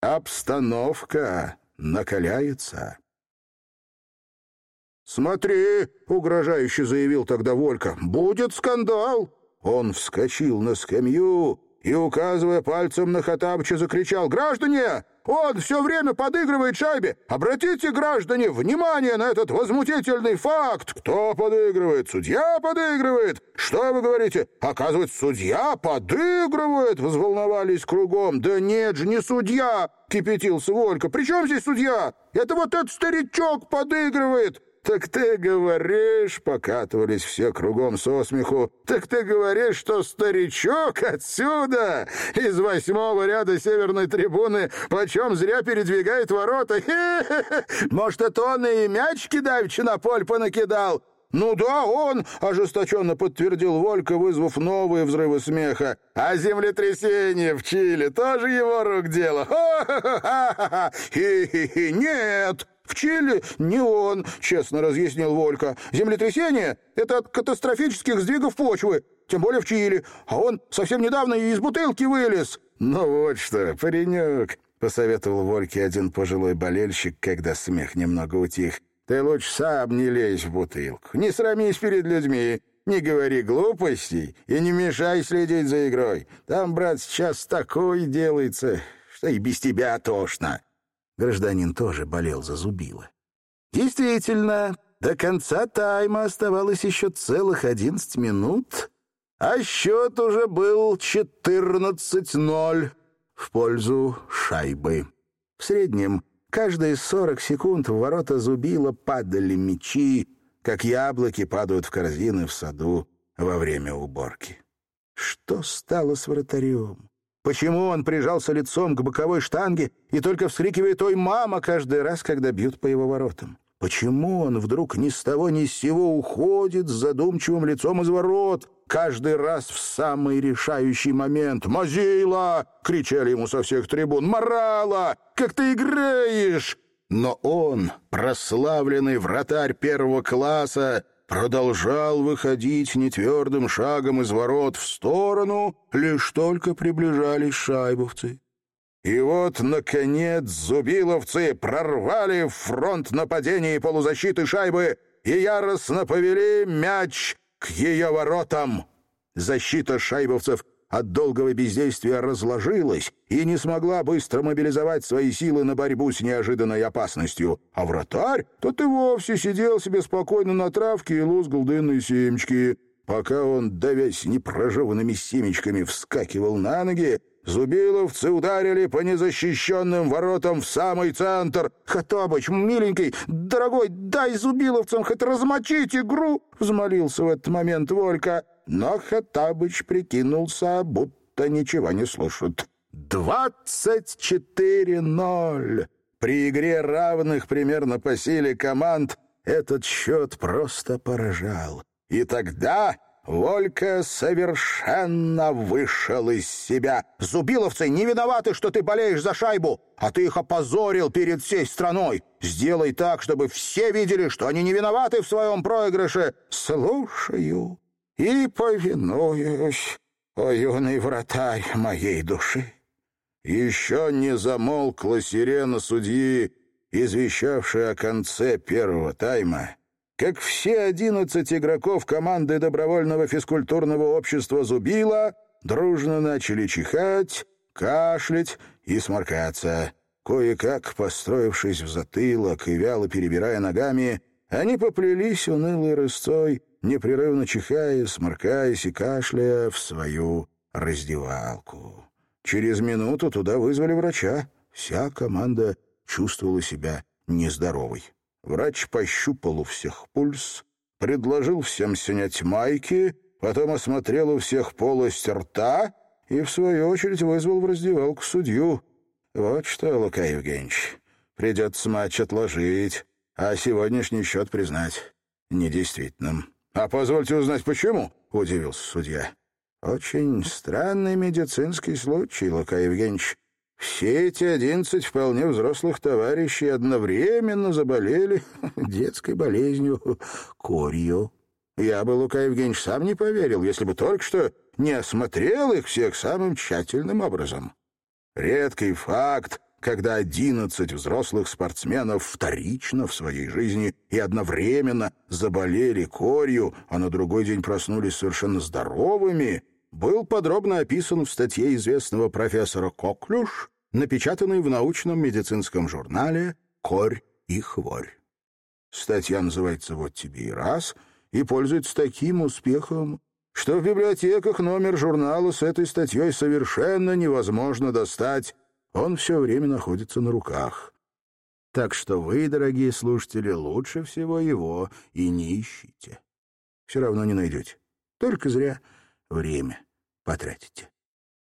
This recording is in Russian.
Обстановка накаляется. «Смотри!» — угрожающе заявил тогда Волька. «Будет скандал!» Он вскочил на скамью и, указывая пальцем на Хатабыча, закричал «Граждане! Он все время подыгрывает шайбе! Обратите, граждане, внимание на этот возмутительный факт! Кто подыгрывает? Судья подыгрывает! Что вы говорите? Оказывается, судья подыгрывает!» Взволновались кругом. «Да нет же, не судья!» — кипятился Волька. «При чем здесь судья? Это вот этот старичок подыгрывает!» «Так ты говоришь...» — покатывались все кругом со смеху. «Так ты говоришь, что старичок отсюда, из восьмого ряда северной трибуны, почем зря передвигает ворота? Хе -хе -хе. Может, это он и мячики давеча на поль понакидал?» «Ну да, он!» — ожесточенно подтвердил Волька, вызвав новые взрывы смеха. «А землетрясение в Чили тоже его рук дело? Ха-ха-ха! Хи-хи-хи! Нет!» «В Чили не он», — честно разъяснил Волька. «Землетрясение — это от катастрофических сдвигов почвы, тем более в Чили, а он совсем недавно из бутылки вылез». «Ну вот что, паренек», — посоветовал Вольке один пожилой болельщик, когда смех немного утих. «Ты лучше сам не лезь в бутылку, не срамись перед людьми». Не говори глупостей и не мешай следить за игрой. Там, брат, сейчас такое делается, что и без тебя тошно. Гражданин тоже болел за зубило. Действительно, до конца тайма оставалось еще целых одиннадцать минут, а счет уже был четырнадцать ноль в пользу шайбы. В среднем каждые сорок секунд в ворота зубила падали мячи, как яблоки падают в корзины в саду во время уборки. Что стало с вратарем? Почему он прижался лицом к боковой штанге и только вскрикивает «Ой, мама!» каждый раз, когда бьют по его воротам? Почему он вдруг ни с того ни с сего уходит с задумчивым лицом из ворот, каждый раз в самый решающий момент? «Мазила!» — кричали ему со всех трибун. «Морала! Как ты играешь!» Но он, прославленный вратарь первого класса, продолжал выходить нетвердым шагом из ворот в сторону, лишь только приближались шайбовцы. И вот, наконец, зубиловцы прорвали фронт нападения и полузащиты шайбы и яростно повели мяч к ее воротам. Защита шайбовцев — от долгого бездействия разложилась и не смогла быстро мобилизовать свои силы на борьбу с неожиданной опасностью. А вратарь, тот и вовсе сидел себе спокойно на травке и лузгал дынные семечки. Пока он, давясь непрожеванными семечками, вскакивал на ноги, Зубиловцы ударили по незащищенным воротам в самый центр. «Хатабыч, миленький, дорогой, дай зубиловцам хоть размочить игру!» — взмолился в этот момент Волька. Но Хаттабыч прикинулся, будто ничего не слушает. «Двадцать четыре ноль!» При игре равных примерно по силе команд этот счет просто поражал. И тогда Волька совершенно вышел из себя. «Зубиловцы не виноваты, что ты болеешь за шайбу, а ты их опозорил перед всей страной. Сделай так, чтобы все видели, что они не виноваты в своем проигрыше. Слушаю» и повинуюсь, о юный вратарь моей души. Еще не замолкла сирена судьи, извещавшая о конце первого тайма, как все одиннадцать игроков команды добровольного физкультурного общества «Зубила» дружно начали чихать, кашлять и сморкаться. Кое-как, построившись в затылок и вяло перебирая ногами, они поплелись унылой рысцой непрерывно чихая, сморкаясь и кашляя в свою раздевалку. Через минуту туда вызвали врача. Вся команда чувствовала себя нездоровой. Врач пощупал у всех пульс, предложил всем снять майки, потом осмотрел у всех полость рта и, в свою очередь, вызвал в раздевалку судью. Вот что, Лука Евгеньевич, придется матч отложить, а сегодняшний счет признать недействительным. «А позвольте узнать, почему?» — удивился судья. «Очень странный медицинский случай, Лука Евгеньевич. Все эти одиннадцать вполне взрослых товарищей одновременно заболели детской болезнью корью. Я бы, Лука Евгеньевич, сам не поверил, если бы только что не осмотрел их всех самым тщательным образом. Редкий факт, когда одиннадцать взрослых спортсменов вторично в своей жизни и одновременно заболели корью, а на другой день проснулись совершенно здоровыми, был подробно описан в статье известного профессора Коклюш, напечатанной в научном медицинском журнале «Корь и хворь». Статья называется «Вот тебе и раз» и пользуется таким успехом, что в библиотеках номер журнала с этой статьей совершенно невозможно достать. Он все время находится на руках. Так что вы, дорогие слушатели, лучше всего его и не ищите. Все равно не найдете. Только зря время потратите.